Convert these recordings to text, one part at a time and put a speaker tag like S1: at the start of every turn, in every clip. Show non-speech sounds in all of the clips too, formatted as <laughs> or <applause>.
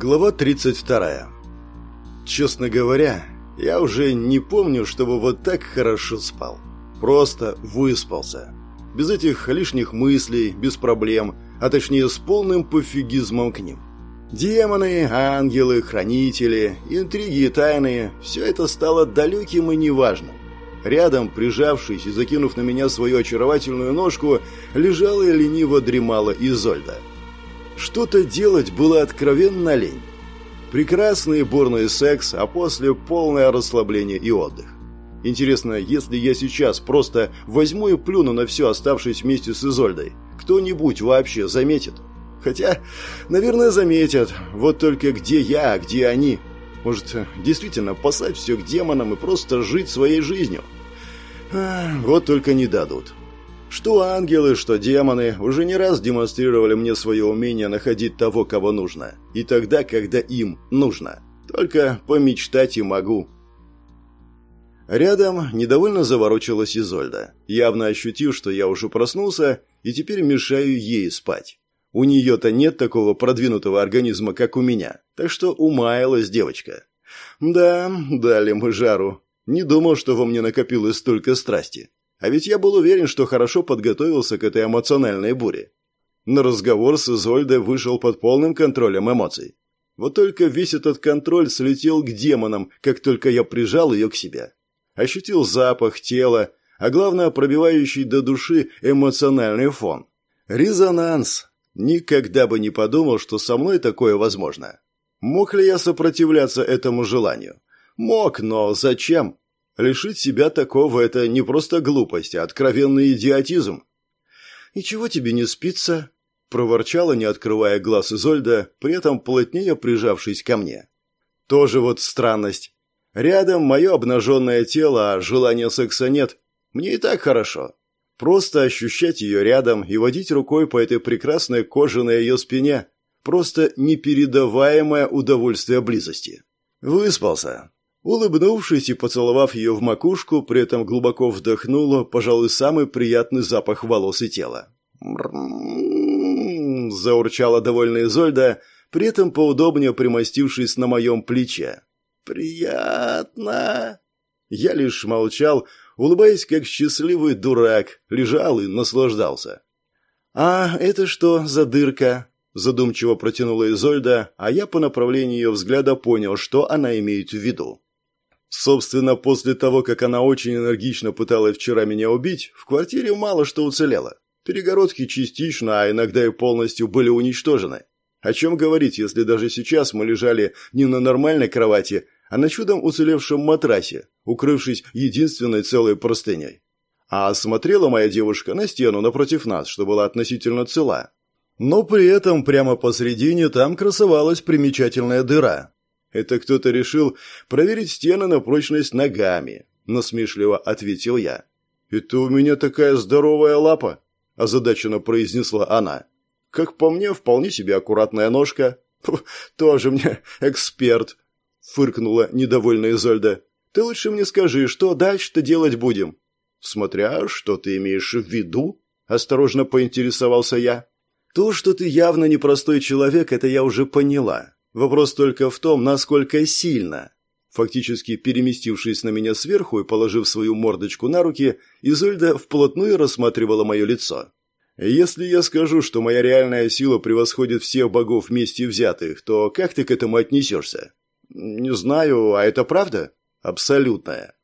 S1: Глава 32. Честно говоря, я уже не помню, чтобы вот так хорошо спал. Просто выспался. Без этих лишних мыслей, без проблем, а точнее с полным пофигизмом к ним. Демоны, ангелы, хранители, интриги и тайны – все это стало далеким и неважным. Рядом, прижавшись и закинув на меня свою очаровательную ножку, лежала и лениво дремала Изольда – что-то делать было откровенно лень. Прекрасный бурный секс, а после полное расслабление и отдых. Интересно, если я сейчас просто возьму и плюну на все, оставшись вместе с Изольдой, кто-нибудь вообще заметит? Хотя, наверное, заметят. Вот только где я, где они? Может, действительно послать все к демонам и просто жить своей жизнью? А, вот только не дадут. Что ангелы, что демоны уже не раз демонстрировали мне свое умение находить того, кого нужно. И тогда, когда им нужно. Только помечтать и могу. Рядом недовольно заворочилась Изольда, явно ощутив, что я уже проснулся и теперь мешаю ей спать. У нее-то нет такого продвинутого организма, как у меня, так что умаялась девочка. Да, дали мы жару. Не думал, что во мне накопилось столько страсти. А ведь я был уверен, что хорошо подготовился к этой эмоциональной буре. На разговор с Изольдой вышел под полным контролем эмоций. Вот только весь этот контроль слетел к демонам, как только я прижал ее к себе. Ощутил запах тела, а главное, пробивающий до души эмоциональный фон. Резонанс. Никогда бы не подумал, что со мной такое возможно. Мог ли я сопротивляться этому желанию? Мог, но зачем? Лишить себя такого – это не просто глупость, а откровенный идиотизм. «И чего тебе не спится?» – проворчала, не открывая глаз Изольда, при этом плотнее прижавшись ко мне. «Тоже вот странность. Рядом мое обнаженное тело, а желания секса нет. Мне и так хорошо. Просто ощущать ее рядом и водить рукой по этой прекрасной коже на ее спине – просто непередаваемое удовольствие близости. Выспался. Улыбнувшись и поцеловав ее в макушку, при этом глубоко вдохнула, пожалуй, самый приятный запах волос и тела. заурчала довольная Зольда, при этом поудобнее примостившись на моем плече. «Приятно!» Я лишь молчал, улыбаясь, как счастливый дурак, лежал и наслаждался. «А это что за дырка?» Задумчиво протянула Изольда, а я по направлению ее взгляда понял, что она имеет в виду. Собственно, после того, как она очень энергично пыталась вчера меня убить, в квартире мало что уцелело. Перегородки частично, а иногда и полностью были уничтожены. О чем говорить, если даже сейчас мы лежали не на нормальной кровати, а на чудом уцелевшем матрасе, укрывшись единственной целой простыней. А смотрела моя девушка на стену напротив нас, что была относительно цела. Но при этом прямо посредине там красовалась примечательная дыра, это кто-то решил проверить стены на прочность ногами, насмешливо ответил я. Это у меня такая здоровая лапа, озадаченно произнесла она. Как по мне, вполне себе аккуратная ножка. Тоже мне эксперт, фыркнула недовольная Изольда. Ты лучше мне скажи, что дальше-то делать будем? Смотря, что ты имеешь в виду, осторожно поинтересовался я. То, что ты явно непростой человек, это я уже поняла. Вопрос только в том, насколько сильно. Фактически переместившись на меня сверху и положив свою мордочку на руки, Изольда вплотную рассматривала мое лицо. «Если я скажу, что моя реальная сила превосходит всех богов вместе взятых, то как ты к этому отнесешься?» «Не знаю, а это правда?» «Абсолютная».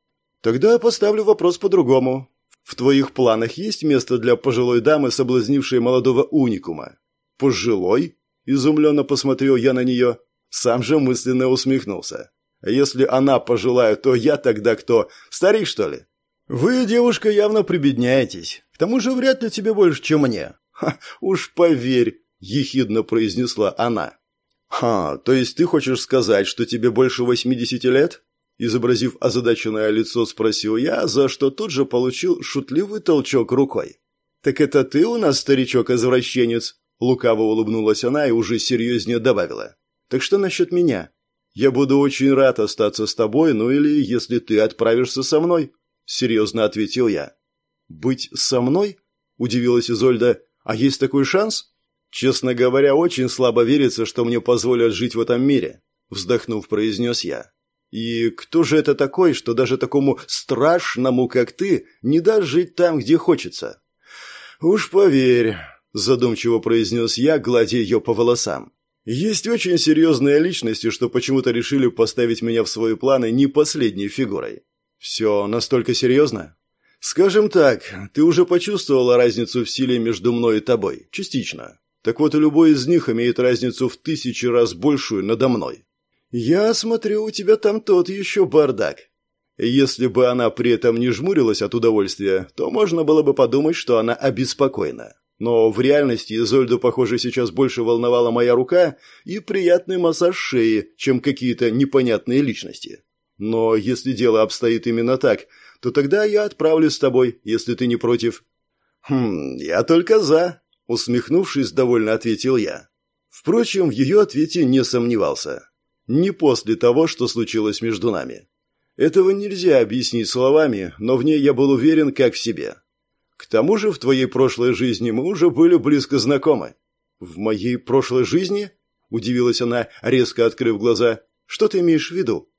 S1: «Тогда поставлю вопрос по-другому. В твоих планах есть место для пожилой дамы, соблазнившей молодого уникума?» «Пожилой?» Изумленно посмотрел я на нее. Сам же мысленно усмехнулся. Если она пожилая, то я тогда кто? Старик, что ли? Вы, девушка, явно прибедняетесь. К тому же вряд ли тебе больше, чем мне. Ха, уж поверь, ехидно произнесла она. Ха, то есть ты хочешь сказать, что тебе больше восьмидесяти лет? Изобразив озадаченное лицо, спросил я, за что тут же получил шутливый толчок рукой. «Так это ты у нас, старичок-извращенец?» Лукаво улыбнулась она и уже серьезнее добавила. «Так что насчет меня? Я буду очень рад остаться с тобой, ну или если ты отправишься со мной», — серьезно ответил я. «Быть со мной?» — удивилась Изольда. «А есть такой шанс?» Честно говоря, очень слабо верится, что мне позволят жить в этом мире, вздохнув, произнес я. И кто же это такой, что даже такому страшному, как ты, не даст жить там, где хочется? Уж поверь, задумчиво произнес я, гладя ее по волосам. Есть очень серьезные личности, что почему-то решили поставить меня в свои планы не последней фигурой. Все настолько серьезно? Скажем так, ты уже почувствовала разницу в силе между мной и тобой, частично. Так вот любой из них имеет разницу в тысячи раз большую надо мной. «Я смотрю, у тебя там тот еще бардак». Если бы она при этом не жмурилась от удовольствия, то можно было бы подумать, что она обеспокоена. Но в реальности Изольду, похоже, сейчас больше волновала моя рука и приятный массаж шеи, чем какие-то непонятные личности. Но если дело обстоит именно так, то тогда я отправлюсь с тобой, если ты не против». «Хм, я только за», — усмехнувшись, довольно ответил я. Впрочем, в ее ответе не сомневался не после того, что случилось между нами. Этого нельзя объяснить словами, но в ней я был уверен как в себе. К тому же в твоей прошлой жизни мы уже были близко знакомы. В моей прошлой жизни? Удивилась она, резко открыв глаза. Что ты имеешь в виду?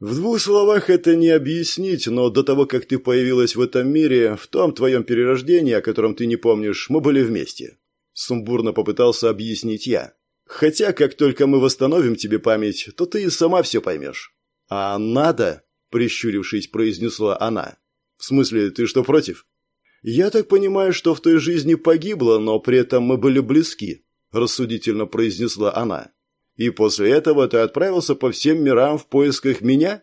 S1: В двух словах это не объяснить, но до того, как ты появилась в этом мире, в том твоем перерождении, о котором ты не помнишь, мы были вместе. Сумбурно попытался объяснить я. Хотя, как только мы восстановим тебе память, то ты и сама все поймешь». «А надо?» – прищурившись, произнесла она. «В смысле, ты что, против?» «Я так понимаю, что в той жизни погибло, но при этом мы были близки», – рассудительно произнесла она. «И после этого ты отправился по всем мирам в поисках меня?»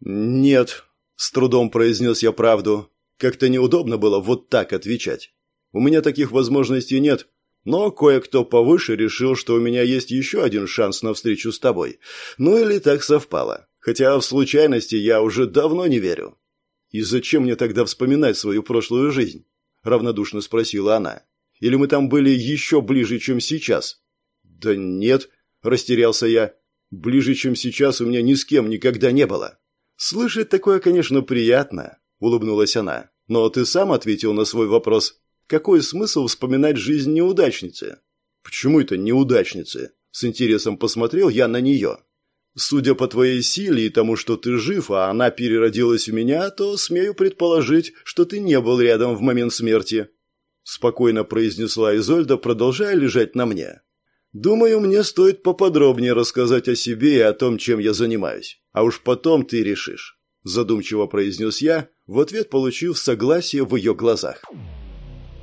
S1: «Нет», – с трудом произнес я правду. Как-то неудобно было вот так отвечать. «У меня таких возможностей нет, но кое-кто повыше решил, что у меня есть еще один шанс на встречу с тобой. Ну или так совпало. Хотя в случайности я уже давно не верю. И зачем мне тогда вспоминать свою прошлую жизнь? Равнодушно спросила она. Или мы там были еще ближе, чем сейчас? Да нет, растерялся я. Ближе, чем сейчас, у меня ни с кем никогда не было. Слышать такое, конечно, приятно, улыбнулась она. Но ты сам ответил на свой вопрос. Какой смысл вспоминать жизнь неудачницы? Почему это неудачницы? С интересом посмотрел я на нее. Судя по твоей силе и тому, что ты жив, а она переродилась в меня, то смею предположить, что ты не был рядом в момент смерти. Спокойно произнесла Изольда, продолжая лежать на мне. Думаю, мне стоит поподробнее рассказать о себе и о том, чем я занимаюсь. А уж потом ты решишь. Задумчиво произнес я, в ответ получив согласие в ее глазах.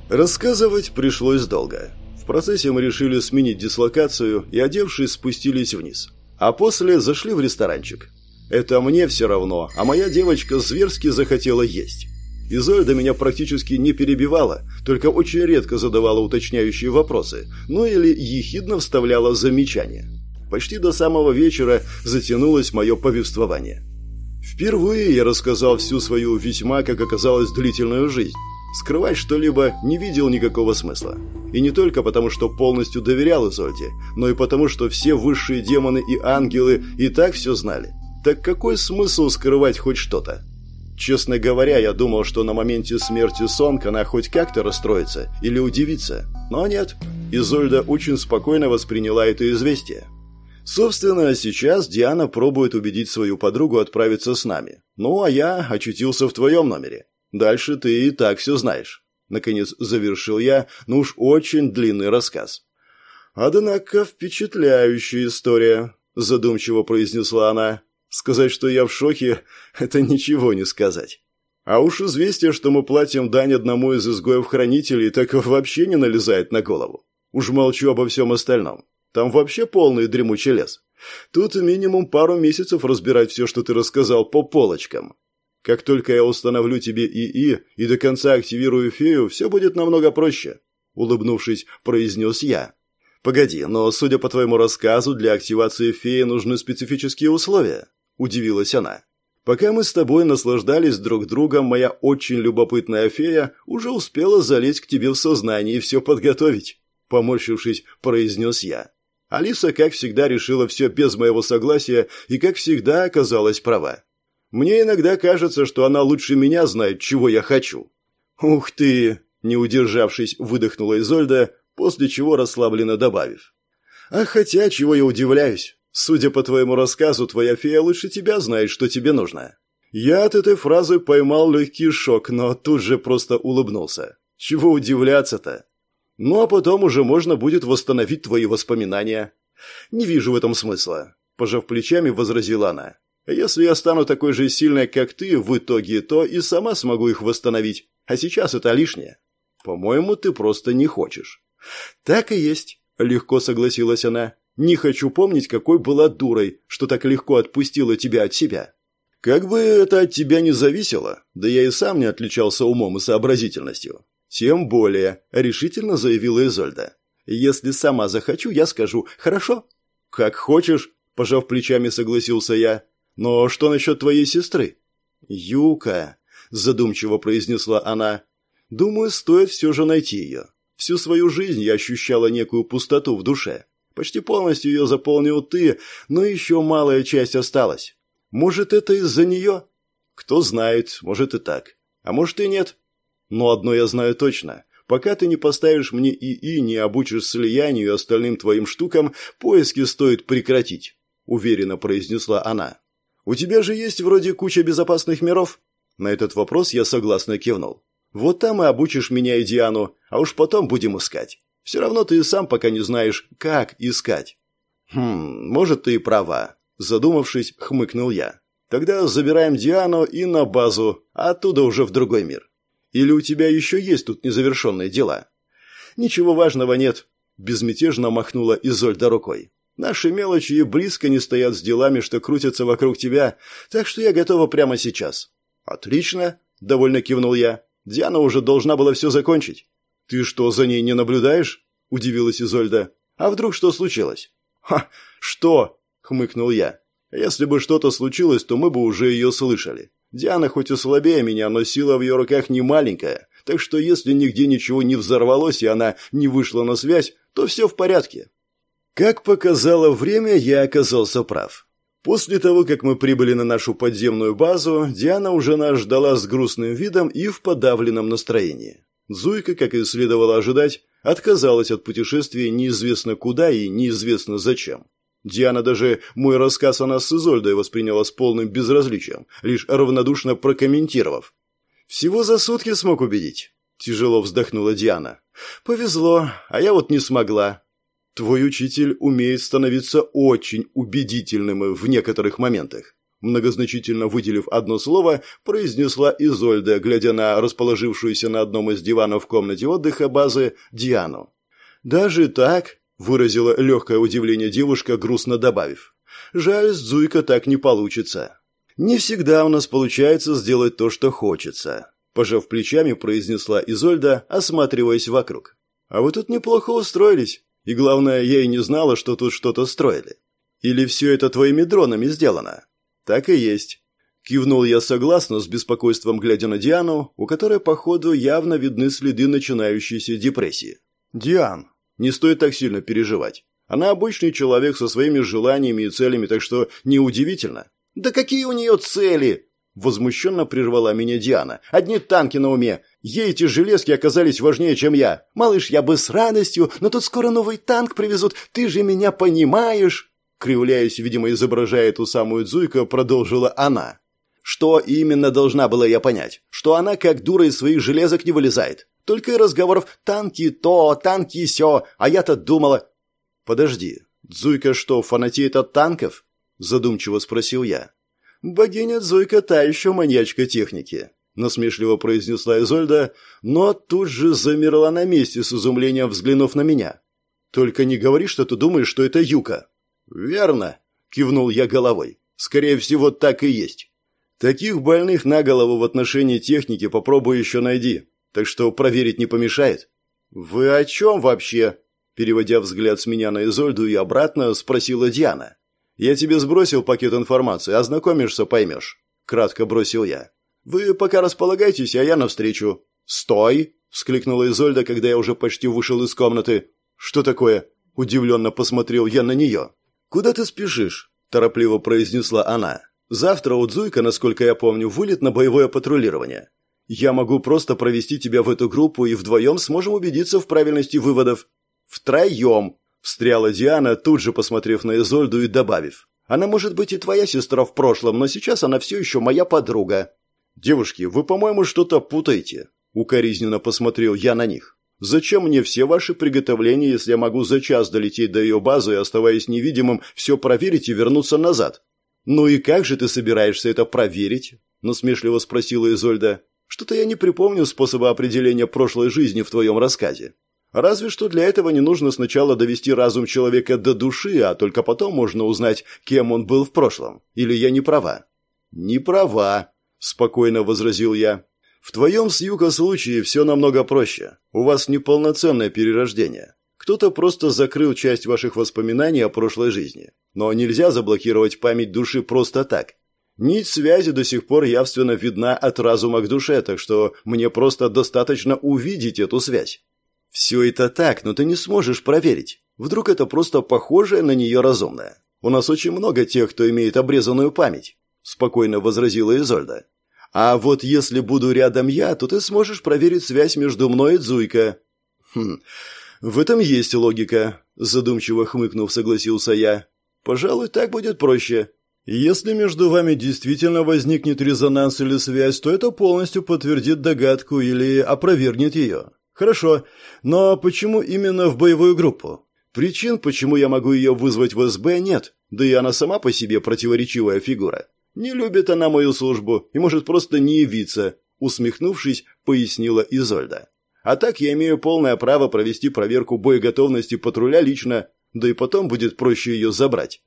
S1: Рассказывать пришлось долго. В процессе мы решили сменить дислокацию и, одевшись, спустились вниз. А после зашли в ресторанчик. Это мне все равно, а моя девочка зверски захотела есть. Изольда меня практически не перебивала, только очень редко задавала уточняющие вопросы, ну или ехидно вставляла замечания. Почти до самого вечера затянулось мое повествование. Впервые я рассказал всю свою весьма, как оказалось, длительную жизнь. Скрывать что-либо не видел никакого смысла. И не только потому, что полностью доверял Изольде, но и потому, что все высшие демоны и ангелы и так все знали. Так какой смысл скрывать хоть что-то? Честно говоря, я думал, что на моменте смерти Сонг она хоть как-то расстроится или удивится. Но нет. Изольда очень спокойно восприняла это известие. Собственно, сейчас Диана пробует убедить свою подругу отправиться с нами. Ну, а я очутился в твоем номере. Дальше ты и так все знаешь. Наконец завершил я, ну уж очень длинный рассказ. «Однако впечатляющая история», – задумчиво произнесла она. «Сказать, что я в шоке, <laughs> это ничего не сказать. А уж известие, что мы платим дань одному из изгоев-хранителей, так вообще не налезает на голову. Уж молчу обо всем остальном. Там вообще полный дремучий лес. Тут минимум пару месяцев разбирать все, что ты рассказал, по полочкам. Как только я установлю тебе ИИ и до конца активирую фею, все будет намного проще», — улыбнувшись, произнес я. «Погоди, но, судя по твоему рассказу, для активации феи нужны специфические условия», — удивилась она. «Пока мы с тобой наслаждались друг другом, моя очень любопытная фея уже успела залезть к тебе в сознание и все подготовить», — поморщившись, произнес я. Алиса, как всегда, решила все без моего согласия и, как всегда, оказалась права. Мне иногда кажется, что она лучше меня знает, чего я хочу». «Ух ты!» – не удержавшись, выдохнула Изольда, после чего расслабленно добавив. «А хотя, чего я удивляюсь? Судя по твоему рассказу, твоя фея лучше тебя знает, что тебе нужно». Я от этой фразы поймал легкий шок, но тут же просто улыбнулся. Чего удивляться-то? Ну а потом уже можно будет восстановить твои воспоминания. Не вижу в этом смысла. Пожав плечами, возразила она. Если я стану такой же сильной, как ты, в итоге, то и сама смогу их восстановить. А сейчас это лишнее. По-моему, ты просто не хочешь. Так и есть, легко согласилась она. Не хочу помнить, какой была дурой, что так легко отпустила тебя от себя. Как бы это от тебя не зависело, да я и сам не отличался умом и сообразительностью. Тем более, решительно заявила Изольда. Если сама захочу, я скажу, хорошо? Как хочешь, пожав плечами, согласился я. Но что насчет твоей сестры? Юка, задумчиво произнесла она. Думаю, стоит все же найти ее. Всю свою жизнь я ощущала некую пустоту в душе. Почти полностью ее заполнил ты, но еще малая часть осталась. Может, это из-за нее? Кто знает, может и так. А может и нет. Но одно я знаю точно. Пока ты не поставишь мне ИИ, не обучишь слиянию и остальным твоим штукам, поиски стоит прекратить», – уверенно произнесла она. «У тебя же есть вроде куча безопасных миров?» На этот вопрос я согласно кивнул. «Вот там и обучишь меня и Диану, а уж потом будем искать. Все равно ты и сам пока не знаешь, как искать». «Хм, может, ты и права. Задумавшись, хмыкнул я. Тогда забираем Диану и на базу, а оттуда уже в другой мир. Или у тебя еще есть тут незавершенные дела? Ничего важного нет, безмятежно махнула Изольда рукой. Наши мелочи и близко не стоят с делами, что крутятся вокруг тебя, так что я готова прямо сейчас. Отлично, довольно кивнул я. Диана уже должна была все закончить. Ты что, за ней не наблюдаешь? удивилась Изольда. А вдруг что случилось? Ха, что? – хмыкнул я. «Если бы что-то случилось, то мы бы уже ее слышали. Диана хоть и слабее меня, но сила в ее руках не маленькая, так что если нигде ничего не взорвалось и она не вышла на связь, то все в порядке». Как показало время, я оказался прав. После того, как мы прибыли на нашу подземную базу, Диана уже нас ждала с грустным видом и в подавленном настроении. Зуйка, как и следовало ожидать, отказалась от путешествия неизвестно куда и неизвестно зачем. Диана даже мой рассказ о нас с Изольдой восприняла с полным безразличием, лишь равнодушно прокомментировав. «Всего за сутки смог убедить», – тяжело вздохнула Диана. «Повезло, а я вот не смогла. Твой учитель умеет становиться очень убедительным в некоторых моментах». Многозначительно выделив одно слово, произнесла Изольда, глядя на расположившуюся на одном из диванов в комнате отдыха базы Диану. «Даже так?» выразила легкое удивление девушка, грустно добавив. «Жаль, с Зуйка так не получится. Не всегда у нас получается сделать то, что хочется», пожав плечами, произнесла Изольда, осматриваясь вокруг. «А вы тут неплохо устроились. И главное, я и не знала, что тут что-то строили. Или все это твоими дронами сделано?» «Так и есть». Кивнул я согласно, с беспокойством глядя на Диану, у которой, походу, явно видны следы начинающейся депрессии. «Диан, не стоит так сильно переживать. Она обычный человек со своими желаниями и целями, так что неудивительно. «Да какие у нее цели?» Возмущенно прервала меня Диана. «Одни танки на уме. Ей эти железки оказались важнее, чем я. Малыш, я бы с радостью, но тут скоро новый танк привезут. Ты же меня понимаешь?» Кривляясь, видимо, изображая ту самую Дзуйка, продолжила она. «Что именно должна была я понять? Что она как дура из своих железок не вылезает. Только и разговоров «танки то, танки сё», а я-то думала... «Подожди, Дзуйка что, фанатеет от танков?» – задумчиво спросил я. «Богиня Дзуйка та еще маньячка техники», – насмешливо произнесла Изольда, но тут же замерла на месте с изумлением, взглянув на меня. «Только не говори, что ты думаешь, что это Юка». «Верно», – кивнул я головой. «Скорее всего, так и есть». Таких больных на голову в отношении техники попробуй еще найди так что проверить не помешает». «Вы о чем вообще?» Переводя взгляд с меня на Изольду и обратно, спросила Диана. «Я тебе сбросил пакет информации, ознакомишься, поймешь». Кратко бросил я. «Вы пока располагайтесь, а я навстречу». «Стой!» – вскликнула Изольда, когда я уже почти вышел из комнаты. «Что такое?» – удивленно посмотрел я на нее. «Куда ты спешишь?» – торопливо произнесла она. «Завтра у Дзуйка, насколько я помню, вылет на боевое патрулирование. Я могу просто провести тебя в эту группу и вдвоем сможем убедиться в правильности выводов». «Втроем!» – встряла Диана, тут же посмотрев на Изольду и добавив. «Она может быть и твоя сестра в прошлом, но сейчас она все еще моя подруга». «Девушки, вы, по-моему, что-то путаете», – укоризненно посмотрел я на них. «Зачем мне все ваши приготовления, если я могу за час долететь до ее базы и, оставаясь невидимым, все проверить и вернуться назад?» «Ну и как же ты собираешься это проверить?» – насмешливо спросила Изольда. «Что-то я не припомню способа определения прошлой жизни в твоем рассказе. Разве что для этого не нужно сначала довести разум человека до души, а только потом можно узнать, кем он был в прошлом. Или я не права?» «Не права», – спокойно возразил я. «В твоем с юга случае все намного проще. У вас неполноценное перерождение. Кто-то просто закрыл часть ваших воспоминаний о прошлой жизни. Но нельзя заблокировать память души просто так. Нить связи до сих пор явственно видна от разума к душе, так что мне просто достаточно увидеть эту связь. Все это так, но ты не сможешь проверить. Вдруг это просто похожее на нее разумное. У нас очень много тех, кто имеет обрезанную память, спокойно возразила Изольда. А вот если буду рядом я, то ты сможешь проверить связь между мной и Дзуйка. Хм, «В этом есть логика», – задумчиво хмыкнув, согласился я. «Пожалуй, так будет проще. Если между вами действительно возникнет резонанс или связь, то это полностью подтвердит догадку или опровергнет ее. Хорошо, но почему именно в боевую группу? Причин, почему я могу ее вызвать в СБ, нет, да и она сама по себе противоречивая фигура. Не любит она мою службу и может просто не явиться», – усмехнувшись, пояснила Изольда. А так я имею полное право провести проверку боеготовности патруля лично, да и потом будет проще ее забрать.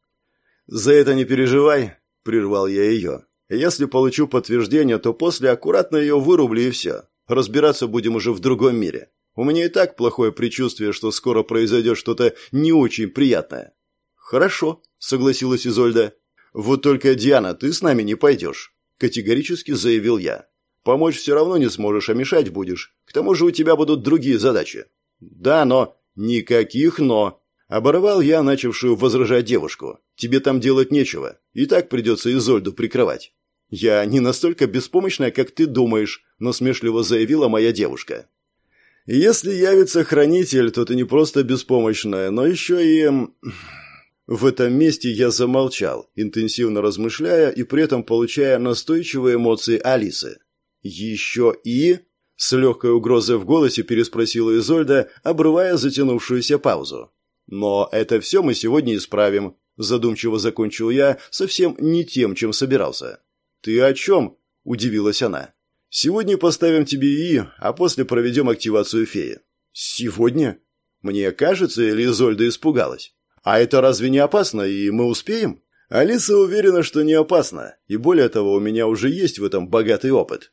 S1: «За это не переживай», – прервал я ее. «Если получу подтверждение, то после аккуратно ее вырублю и все. Разбираться будем уже в другом мире. У меня и так плохое предчувствие, что скоро произойдет что-то не очень приятное». «Хорошо», – согласилась Изольда. «Вот только, Диана, ты с нами не пойдешь», – категорически заявил я. Помочь все равно не сможешь, а мешать будешь. К тому же у тебя будут другие задачи». «Да, но...» «Никаких «но». Оборвал я начавшую возражать девушку. «Тебе там делать нечего. И так придется Изольду прикрывать». «Я не настолько беспомощная, как ты думаешь», – насмешливо заявила моя девушка. «Если явится хранитель, то ты не просто беспомощная, но еще и...» В этом месте я замолчал, интенсивно размышляя и при этом получая настойчивые эмоции Алисы. «Еще и...» — с легкой угрозой в голосе переспросила Изольда, обрывая затянувшуюся паузу. «Но это все мы сегодня исправим», — задумчиво закончил я, совсем не тем, чем собирался. «Ты о чем?» — удивилась она. «Сегодня поставим тебе ИИ, а после проведем активацию феи». «Сегодня?» Мне кажется, или Изольда испугалась. «А это разве не опасно, и мы успеем?» Алиса уверена, что не опасно, и более того, у меня уже есть в этом богатый опыт.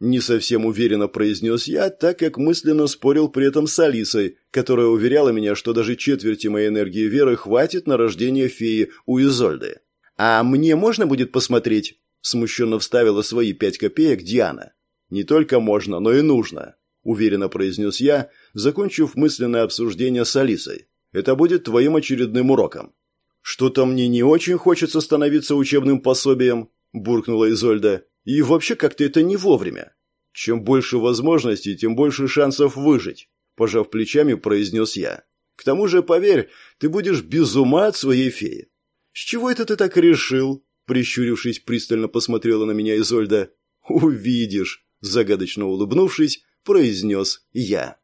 S1: Не совсем уверенно произнес я, так как мысленно спорил при этом с Алисой, которая уверяла меня, что даже четверти моей энергии веры хватит на рождение феи у Изольды. «А мне можно будет посмотреть?» Смущенно вставила свои пять копеек Диана. «Не только можно, но и нужно», – уверенно произнес я, закончив мысленное обсуждение с Алисой. «Это будет твоим очередным уроком». «Что-то мне не очень хочется становиться учебным пособием», – буркнула Изольда. И вообще как-то это не вовремя. Чем больше возможностей, тем больше шансов выжить, пожав плечами, произнес я. К тому же, поверь, ты будешь без ума от своей феи. С чего это ты так решил? Прищурившись, пристально посмотрела на меня Изольда. Увидишь, загадочно улыбнувшись, произнес я.